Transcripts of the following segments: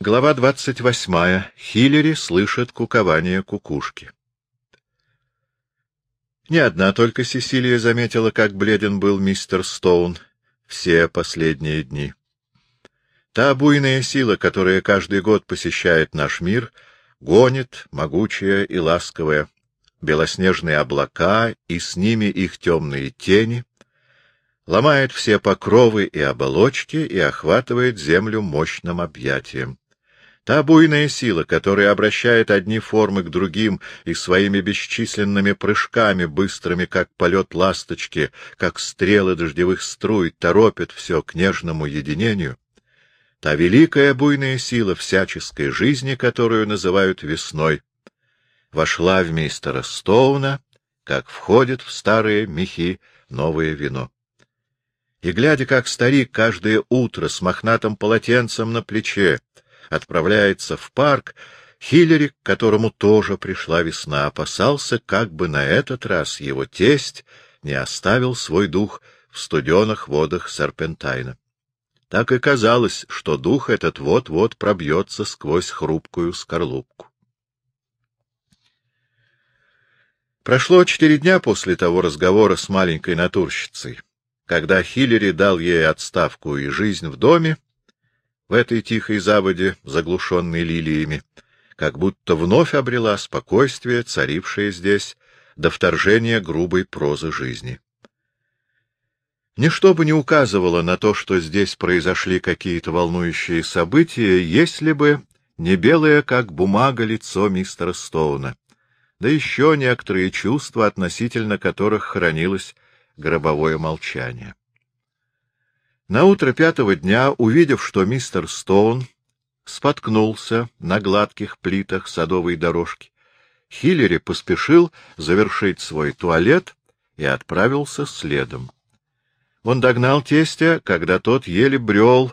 Глава двадцать восьмая. Хиллери слышит кукование кукушки. Не одна только Сесилия заметила, как бледен был мистер Стоун все последние дни. Та буйная сила, которая каждый год посещает наш мир, гонит, могучая и ласковая, белоснежные облака и с ними их темные тени, ломает все покровы и оболочки и охватывает землю мощным объятием. Та буйная сила, которая обращает одни формы к другим и своими бесчисленными прыжками, быстрыми, как полет ласточки, как стрелы дождевых струй, торопит все к нежному единению, та великая буйная сила всяческой жизни, которую называют весной, вошла в мистера Стоуна, как входит в старые мехи новое вино. И, глядя, как старик каждое утро с мохнатым полотенцем на плече, отправляется в парк, Хиллери, к которому тоже пришла весна, опасался, как бы на этот раз его тесть не оставил свой дух в студенных водах Серпентайна. Так и казалось, что дух этот вот-вот пробьется сквозь хрупкую скорлупку. Прошло четыре дня после того разговора с маленькой натурщицей, когда Хиллери дал ей отставку и жизнь в доме, в этой тихой заводе, заглушенной лилиями, как будто вновь обрела спокойствие, царившее здесь, до вторжения грубой прозы жизни. Ничто бы не указывало на то, что здесь произошли какие-то волнующие события, если бы не белое, как бумага, лицо мистера Стоуна, да еще некоторые чувства, относительно которых хранилось гробовое молчание. На утро пятого дня, увидев, что мистер Стоун споткнулся на гладких плитах садовой дорожки, Хиллери поспешил завершить свой туалет и отправился следом. Он догнал тестя, когда тот еле брел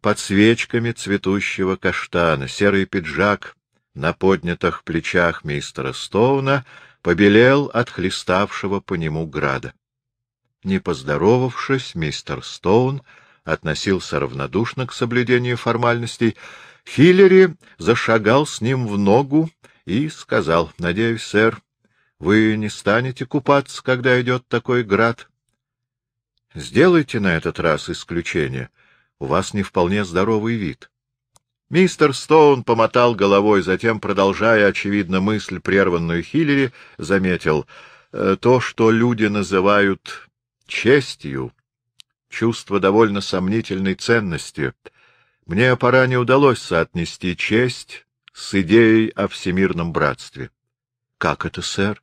под свечками цветущего каштана. Серый пиджак на поднятых плечах мистера Стоуна побелел от хлеставшего по нему града. Не поздоровавшись, мистер Стоун относился равнодушно к соблюдению формальностей. Хиллери зашагал с ним в ногу и сказал, — Надеюсь, сэр, вы не станете купаться, когда идет такой град? — Сделайте на этот раз исключение. У вас не вполне здоровый вид. Мистер Стоун помотал головой, затем, продолжая, очевидно, мысль, прерванную Хиллери, заметил, «Э, — то, что люди называют честью, чувство довольно сомнительной ценности. Мне пора не удалось соотнести честь с идеей о всемирном братстве. — Как это, сэр?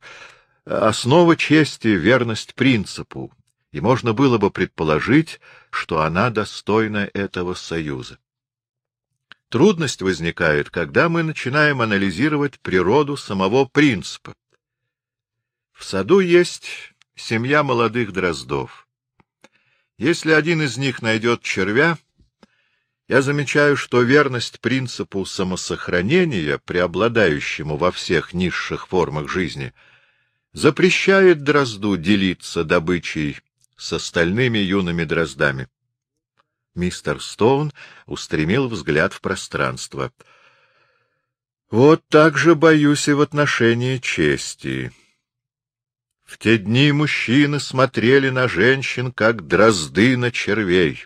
Основа чести — верность принципу, и можно было бы предположить, что она достойна этого союза. Трудность возникает, когда мы начинаем анализировать природу самого принципа. В саду есть семья молодых дроздов. Если один из них найдет червя, я замечаю, что верность принципу самосохранения, преобладающему во всех низших формах жизни, запрещает дрозду делиться добычей с остальными юными дроздами. Мистер Стоун устремил взгляд в пространство. — Вот так же боюсь и в отношении чести. В те дни мужчины смотрели на женщин, как дрозды на червей.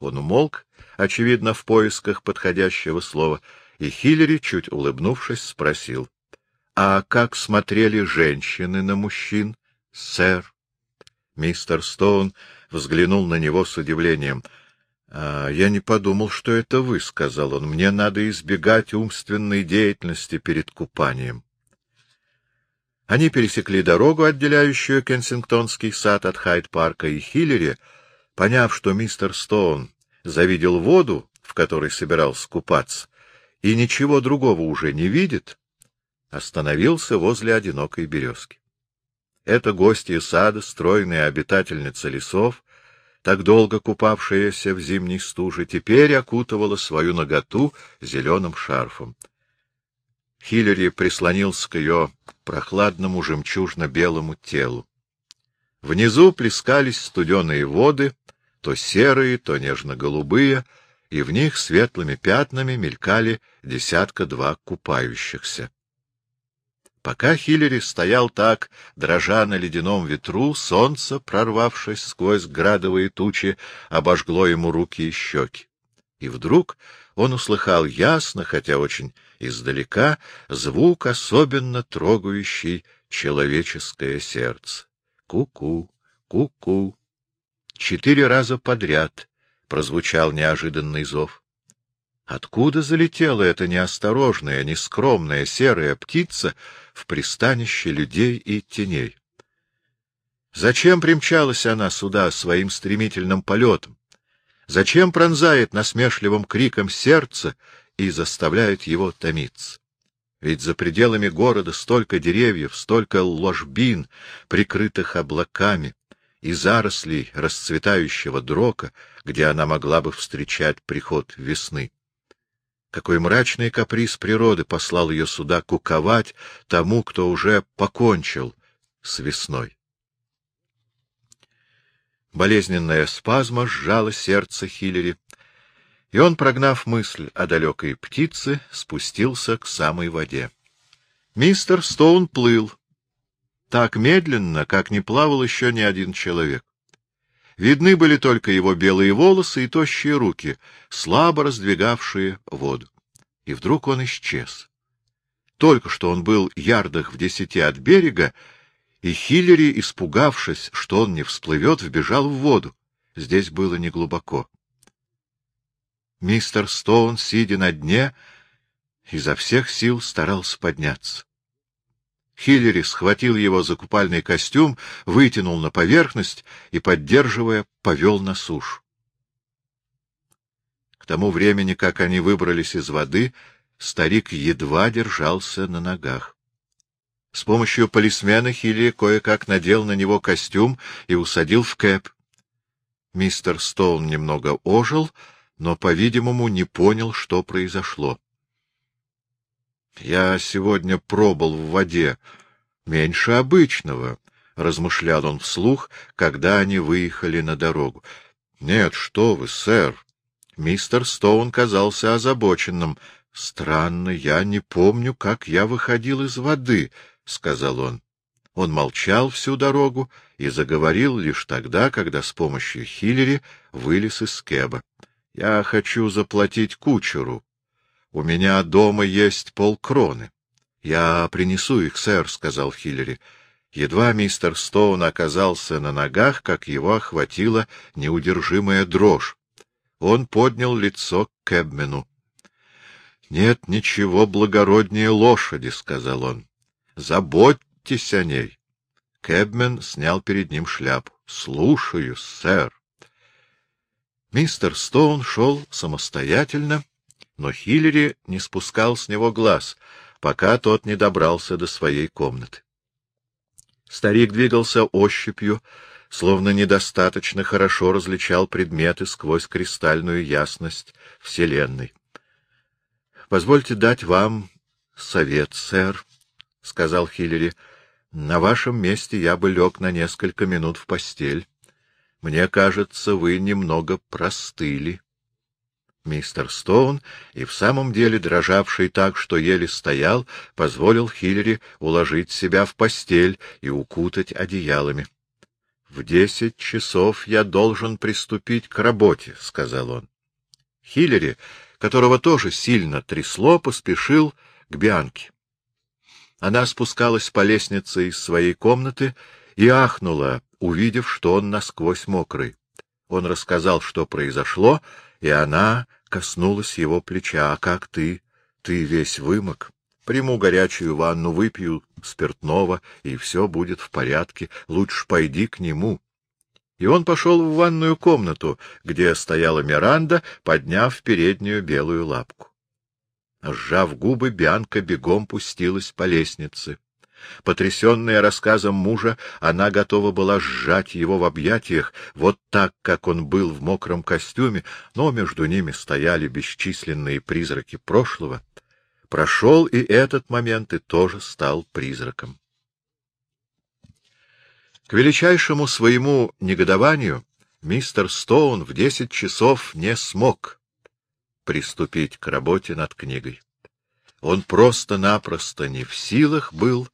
Он умолк, очевидно, в поисках подходящего слова, и Хиллери, чуть улыбнувшись, спросил. — А как смотрели женщины на мужчин, сэр? Мистер Стоун взглянул на него с удивлением. «А, — Я не подумал, что это вы, — сказал он. — Мне надо избегать умственной деятельности перед купанием. Они пересекли дорогу, отделяющую Кенсингтонский сад от Хайд-парка, и Хиллери, поняв, что мистер Стоун завидел воду, в которой собирался купаться, и ничего другого уже не видит, остановился возле одинокой березки. Эта гостья сада, стройная обитательница лесов, так долго купавшаяся в зимней стуже, теперь окутывала свою наготу зеленым шарфом. Хиллери прислонился к ее прохладному жемчужно-белому телу. Внизу плескались студеные воды, то серые, то нежно-голубые, и в них светлыми пятнами мелькали десятка-два купающихся. Пока Хиллери стоял так, дрожа на ледяном ветру, солнце, прорвавшись сквозь градовые тучи, обожгло ему руки и щеки. И вдруг он услыхал ясно, хотя очень издалека, звук, особенно трогающий человеческое сердце. Ку-ку, ку-ку. Четыре раза подряд прозвучал неожиданный зов. Откуда залетела эта неосторожная, нескромная серая птица в пристанище людей и теней? Зачем примчалась она сюда своим стремительным полетом? Зачем пронзает насмешливым криком сердце и заставляет его томиться? Ведь за пределами города столько деревьев, столько ложбин, прикрытых облаками, и зарослей расцветающего дрока, где она могла бы встречать приход весны. Какой мрачный каприз природы послал ее сюда куковать тому, кто уже покончил с весной. Болезненная спазма сжала сердце Хиллери, и он, прогнав мысль о далекой птице, спустился к самой воде. Мистер Стоун плыл, так медленно, как не плавал еще ни один человек. Видны были только его белые волосы и тощие руки, слабо раздвигавшие воду. И вдруг он исчез. Только что он был ярдах в десяти от берега, и Хиллери, испугавшись, что он не всплывет, вбежал в воду. Здесь было неглубоко. Мистер Стоун, сидя на дне, изо всех сил старался подняться. Хиллери схватил его за купальный костюм, вытянул на поверхность и, поддерживая, повел на сушу. К тому времени, как они выбрались из воды, старик едва держался на ногах. С помощью полисмена Хилли кое-как надел на него костюм и усадил в кэп. Мистер Стоун немного ожил, но, по-видимому, не понял, что произошло. — Я сегодня пробыл в воде меньше обычного, — размышлял он вслух, когда они выехали на дорогу. — Нет, что вы, сэр. Мистер Стоун казался озабоченным. — Странно, я не помню, как я выходил из воды, — сказал он. Он молчал всю дорогу и заговорил лишь тогда, когда с помощью Хиллери вылез из кеба. — Я хочу заплатить кучеру. У меня дома есть полкроны. — Я принесу их, сэр, — сказал Хиллери. Едва мистер Стоун оказался на ногах, как его охватила неудержимая дрожь. Он поднял лицо к Кэбмену. — Нет ничего благороднее лошади, — сказал он. — Заботьтесь о ней. Кэбмен снял перед ним шляпу. — Слушаю, сэр. Мистер Стоун шел самостоятельно, но Хиллери не спускал с него глаз, пока тот не добрался до своей комнаты. Старик двигался ощупью, словно недостаточно хорошо различал предметы сквозь кристальную ясность Вселенной. — Позвольте дать вам совет, сэр, — сказал Хиллери. — На вашем месте я бы лег на несколько минут в постель. Мне кажется, вы немного простыли. Мистер Стоун, и в самом деле дрожавший так, что еле стоял, позволил Хиллери уложить себя в постель и укутать одеялами. — В десять часов я должен приступить к работе, — сказал он. Хиллери, которого тоже сильно трясло, поспешил к Бианке. Она спускалась по лестнице из своей комнаты и ахнула, увидев, что он насквозь мокрый. Он рассказал, что произошло, и она коснулась его плеча. — А как ты? Ты весь вымок. Приму горячую ванну, выпью спиртного, и все будет в порядке. Лучше пойди к нему. И он пошел в ванную комнату, где стояла Миранда, подняв переднюю белую лапку. Сжав губы, Бианка бегом пустилась по лестнице. Потрясенная рассказом мужа, она готова была сжать его в объятиях, вот так, как он был в мокром костюме, но между ними стояли бесчисленные призраки прошлого. Прошел и этот момент, и тоже стал призраком. К величайшему своему негодованию мистер Стоун в десять часов не смог. приступить к работе над книгой. Он просто-напросто не в силах был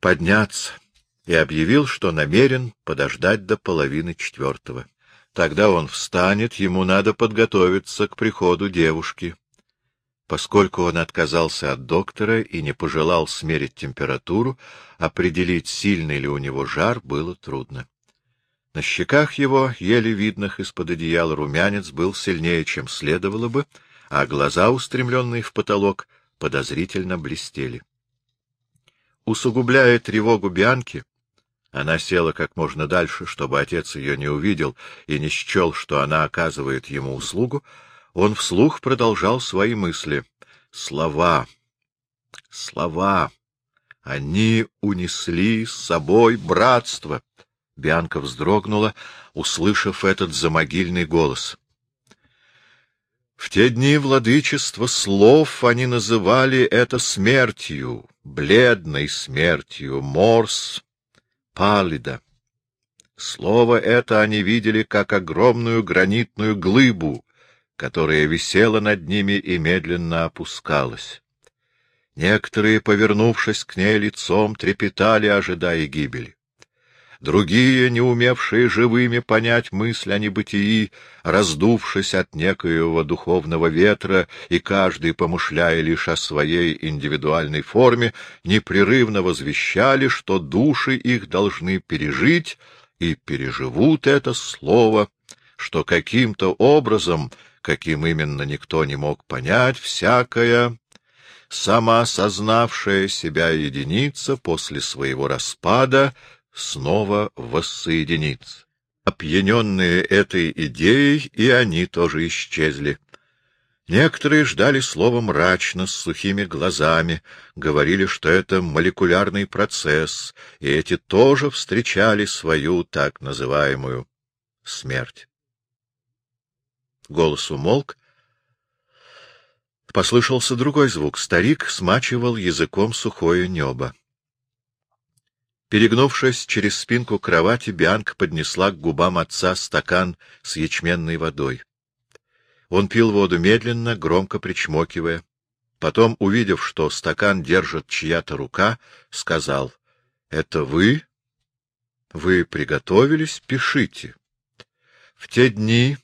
подняться и объявил, что намерен подождать до половины четвертого. Тогда он встанет, ему надо подготовиться к приходу девушки. Поскольку он отказался от доктора и не пожелал смерить температуру, определить, сильный ли у него жар, было трудно. На щеках его, еле видных из-под одеяла, румянец был сильнее, чем следовало бы, а глаза, устремленные в потолок, подозрительно блестели. Усугубляя тревогу Бианки, она села как можно дальше, чтобы отец ее не увидел и не счел, что она оказывает ему услугу, он вслух продолжал свои мысли. Слова, слова, они унесли с собой братство. Бианка вздрогнула, услышав этот замогильный голос. В те дни владычества слов они называли это смертью, бледной смертью, морс, палида. Слово это они видели как огромную гранитную глыбу, которая висела над ними и медленно опускалась. Некоторые, повернувшись к ней лицом, трепетали, ожидая гибели. Другие, не умевшие живыми понять мысль о небытии, раздувшись от некоего духовного ветра, и каждый, помышляя лишь о своей индивидуальной форме, непрерывно возвещали, что души их должны пережить и переживут это слово, что каким-то образом, каким именно никто не мог понять, всякая сама сознавшая себя единица после своего распада снова воссоединиться. Опьяненные этой идеей, и они тоже исчезли. Некоторые ждали слова мрачно, с сухими глазами, говорили, что это молекулярный процесс, и эти тоже встречали свою так называемую смерть. Голос умолк. Послышался другой звук. Старик смачивал языком сухое небо. Перегнувшись через спинку кровати, Бианка поднесла к губам отца стакан с ячменной водой. Он пил воду медленно, громко причмокивая. Потом, увидев, что стакан держит чья-то рука, сказал, — Это вы? Вы приготовились? Пишите. В те дни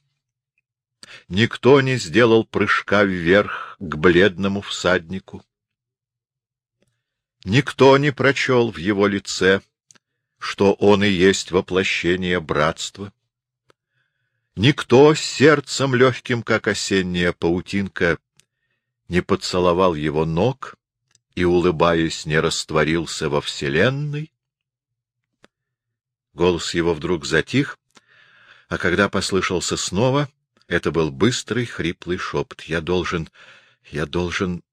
никто не сделал прыжка вверх к бледному всаднику. Никто не прочел в его лице, что он и есть воплощение братства. Никто сердцем легким, как осенняя паутинка, не поцеловал его ног и, улыбаясь, не растворился во вселенной. Голос его вдруг затих, а когда послышался снова, это был быстрый, хриплый шепот. — Я должен... я должен...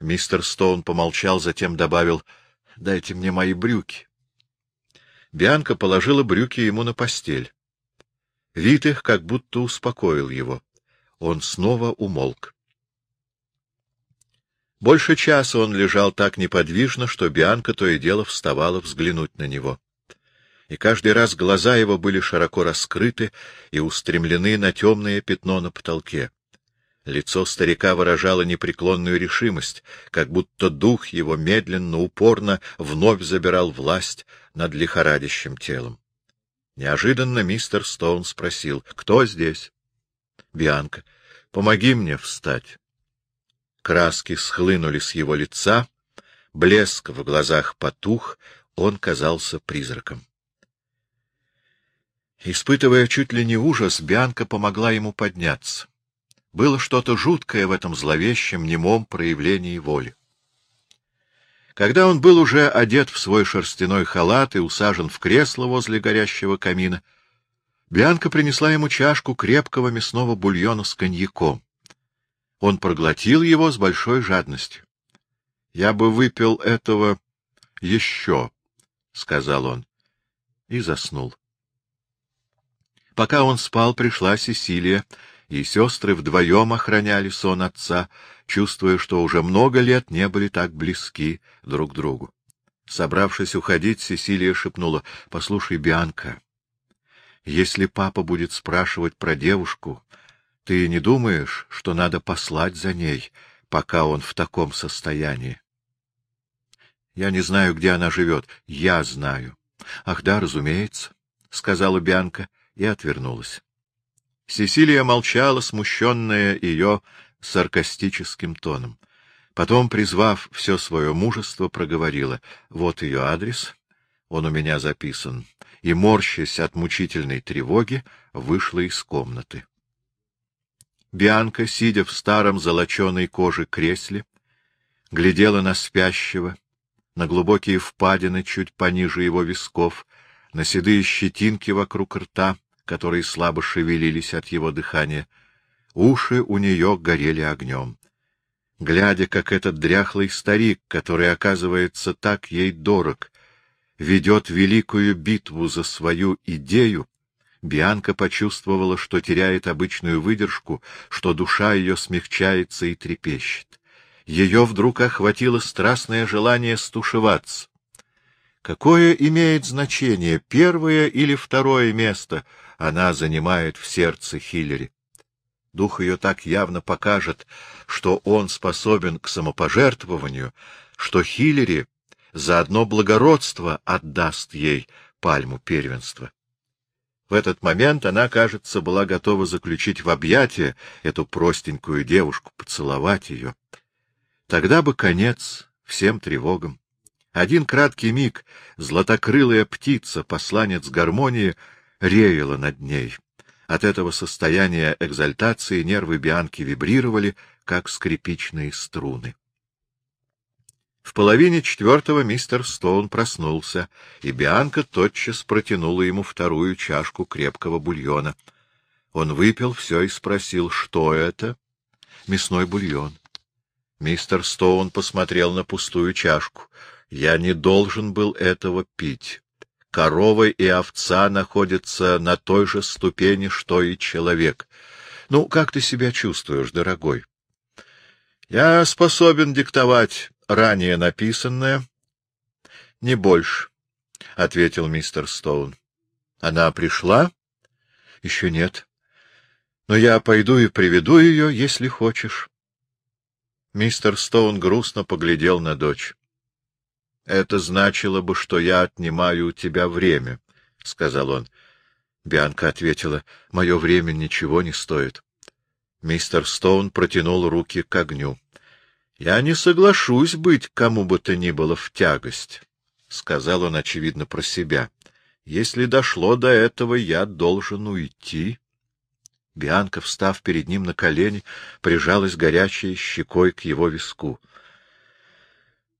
Мистер Стоун помолчал, затем добавил, — Дайте мне мои брюки. Бианка положила брюки ему на постель. Вид их как будто успокоил его. Он снова умолк. Больше часа он лежал так неподвижно, что Бианка то и дело вставала взглянуть на него. И каждый раз глаза его были широко раскрыты и устремлены на темное пятно на потолке. Лицо старика выражало непреклонную решимость, как будто дух его медленно, упорно вновь забирал власть над лихорадящим телом. Неожиданно мистер Стоун спросил, кто здесь? — Бианка, помоги мне встать. Краски схлынули с его лица, блеск в глазах потух, он казался призраком. Испытывая чуть ли не ужас, Бианка помогла ему подняться. Было что-то жуткое в этом зловещем, немом проявлении воли. Когда он был уже одет в свой шерстяной халат и усажен в кресло возле горящего камина, Бианка принесла ему чашку крепкого мясного бульона с коньяком. Он проглотил его с большой жадностью. — Я бы выпил этого еще, — сказал он, и заснул. Пока он спал, пришла Сесилия и сестры вдвоем охраняли сон отца, чувствуя, что уже много лет не были так близки друг к другу. Собравшись уходить, Сесилия шепнула, — Послушай, Бианка, если папа будет спрашивать про девушку, Ты не думаешь, что надо послать за ней, пока он в таком состоянии? Я не знаю, где она живет. Я знаю. Ах да, разумеется, — сказала Бианка и отвернулась. Сесилия молчала, смущенная ее саркастическим тоном. Потом, призвав все свое мужество, проговорила. Вот ее адрес, он у меня записан, и, морщась от мучительной тревоги, вышла из комнаты. Бианка, сидя в старом золоченой коже кресле, глядела на спящего, на глубокие впадины чуть пониже его висков, на седые щетинки вокруг рта, которые слабо шевелились от его дыхания. Уши у нее горели огнем. Глядя, как этот дряхлый старик, который, оказывается, так ей дорог, ведет великую битву за свою идею, Бианка почувствовала, что теряет обычную выдержку, что душа ее смягчается и трепещет ее вдруг охватило страстное желание стушеваться. Какое имеет значение, первое или второе место она занимает в сердце Хиллери? Дух ее так явно покажет, что он способен к самопожертвованию, что Хиллери за одно благородство отдаст ей пальму первенства. В этот момент она, кажется, была готова заключить в объятия эту простенькую девушку, поцеловать ее. Тогда бы конец всем тревогам. Один краткий миг златокрылая птица, посланец гармонии, реяла над ней. От этого состояния экзальтации нервы Бианки вибрировали, как скрипичные струны. В половине четвертого мистер Стоун проснулся, и Бианка тотчас протянула ему вторую чашку крепкого бульона. Он выпил все и спросил, что это? — Мясной бульон. Мистер Стоун посмотрел на пустую чашку. Я не должен был этого пить. Корова и овца находятся на той же ступени, что и человек. Ну, как ты себя чувствуешь, дорогой? Я способен диктовать ранее написанное. — Не больше, — ответил мистер Стоун. — Она пришла? — Еще нет. Но я пойду и приведу ее, если хочешь. Мистер Стоун грустно поглядел на дочь. — Это значило бы, что я отнимаю у тебя время, — сказал он. Бианка ответила, — Мое время ничего не стоит. Мистер Стоун протянул руки к огню. — Я не соглашусь быть кому бы то ни было в тягость, — сказал он, очевидно, про себя. — Если дошло до этого, я должен уйти. Бианка, встав перед ним на колени, прижалась горячей щекой к его виску. —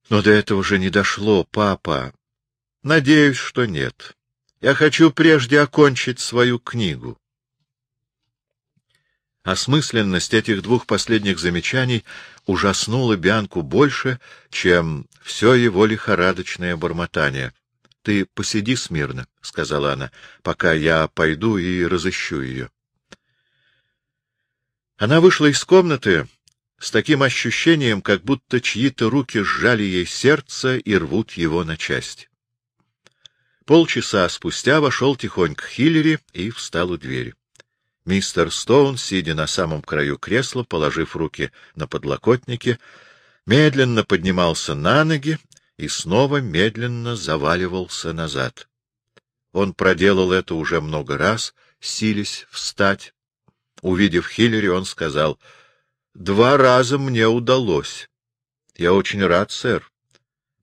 Но до этого же не дошло, папа. — Надеюсь, что нет. Я хочу прежде окончить свою книгу. Осмысленность этих двух последних замечаний ужаснула Бианку больше, чем все его лихорадочное бормотание. — Ты посиди смирно, — сказала она, — пока я пойду и разыщу ее. Она вышла из комнаты с таким ощущением, как будто чьи-то руки сжали ей сердце и рвут его на части. Полчаса спустя вошел тихонько Хиллери и встал у двери. Мистер Стоун, сидя на самом краю кресла, положив руки на подлокотники, медленно поднимался на ноги и снова медленно заваливался назад. Он проделал это уже много раз, сились встать, Увидев Хиллери, он сказал, — Два раза мне удалось. Я очень рад, сэр.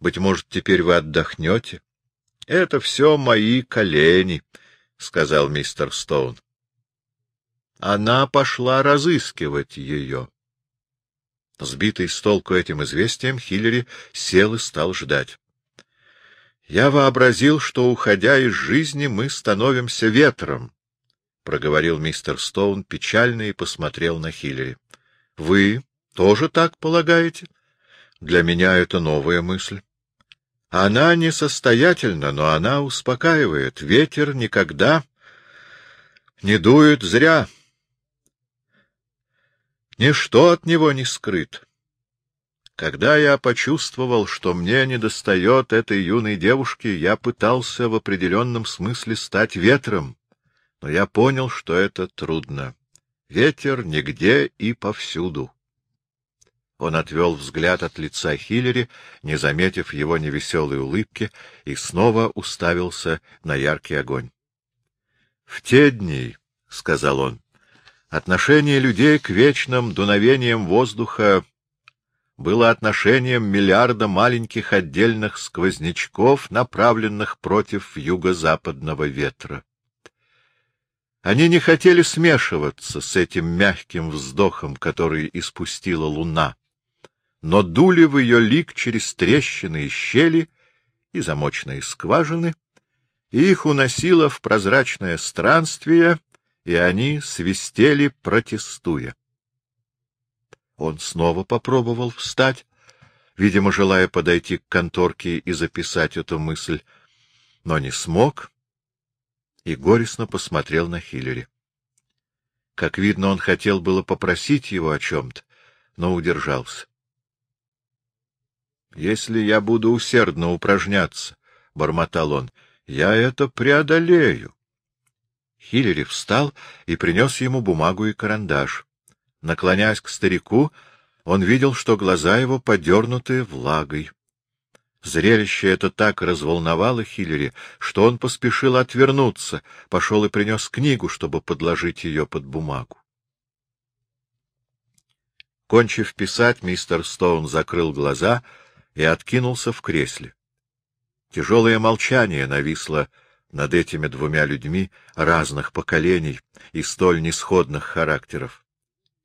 Быть может, теперь вы отдохнете? — Это все мои колени, — сказал мистер Стоун. Она пошла разыскивать ее. Сбитый с толку этим известием, Хиллери сел и стал ждать. Я вообразил, что, уходя из жизни, мы становимся ветром, — проговорил мистер Стоун печально и посмотрел на Хиллери. — Вы тоже так полагаете? Для меня это новая мысль. Она несостоятельна, но она успокаивает. Ветер никогда не дует зря. Ничто от него не скрыт. Когда я почувствовал, что мне недостает этой юной девушки, я пытался в определенном смысле стать ветром но я понял, что это трудно. Ветер нигде и повсюду. Он отвел взгляд от лица Хиллери, не заметив его невеселой улыбки, и снова уставился на яркий огонь. — В те дни, — сказал он, — отношение людей к вечным дуновениям воздуха было отношением миллиарда маленьких отдельных сквознячков, направленных против юго-западного ветра. Они не хотели смешиваться с этим мягким вздохом, который испустила луна, но дули в ее лик через трещины и щели и замочные скважины, и их уносило в прозрачное странствие, и они свистели, протестуя. Он снова попробовал встать, видимо, желая подойти к конторке и записать эту мысль, но не смог и горестно посмотрел на Хиллери. Как видно, он хотел было попросить его о чем-то, но удержался. — Если я буду усердно упражняться, — бормотал он, — я это преодолею. Хиллери встал и принес ему бумагу и карандаш. Наклоняясь к старику, он видел, что глаза его подернуты влагой. Зрелище это так разволновало Хиллери, что он поспешил отвернуться, пошел и принес книгу, чтобы подложить ее под бумагу. Кончив писать, мистер Стоун закрыл глаза и откинулся в кресле. Тяжелое молчание нависло над этими двумя людьми разных поколений и столь несходных характеров.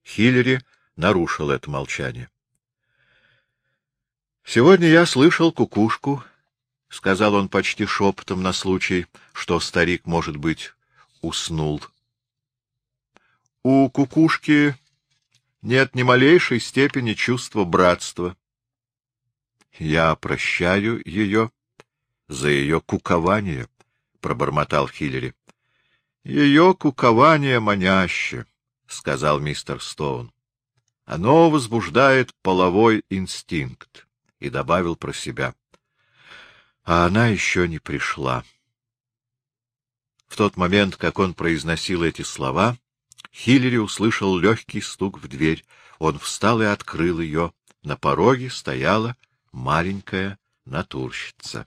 Хиллери нарушил это молчание. — Сегодня я слышал кукушку, — сказал он почти шепотом на случай, что старик, может быть, уснул. — У кукушки нет ни малейшей степени чувства братства. Я прощаю ее за ее кукование, — пробормотал Хиллери. — Ее кукование маняще. — сказал мистер Стоун. — Оно возбуждает половой инстинкт, — и добавил про себя. А она еще не пришла. В тот момент, как он произносил эти слова, Хиллери услышал легкий стук в дверь. Он встал и открыл ее. На пороге стояла маленькая натурщица.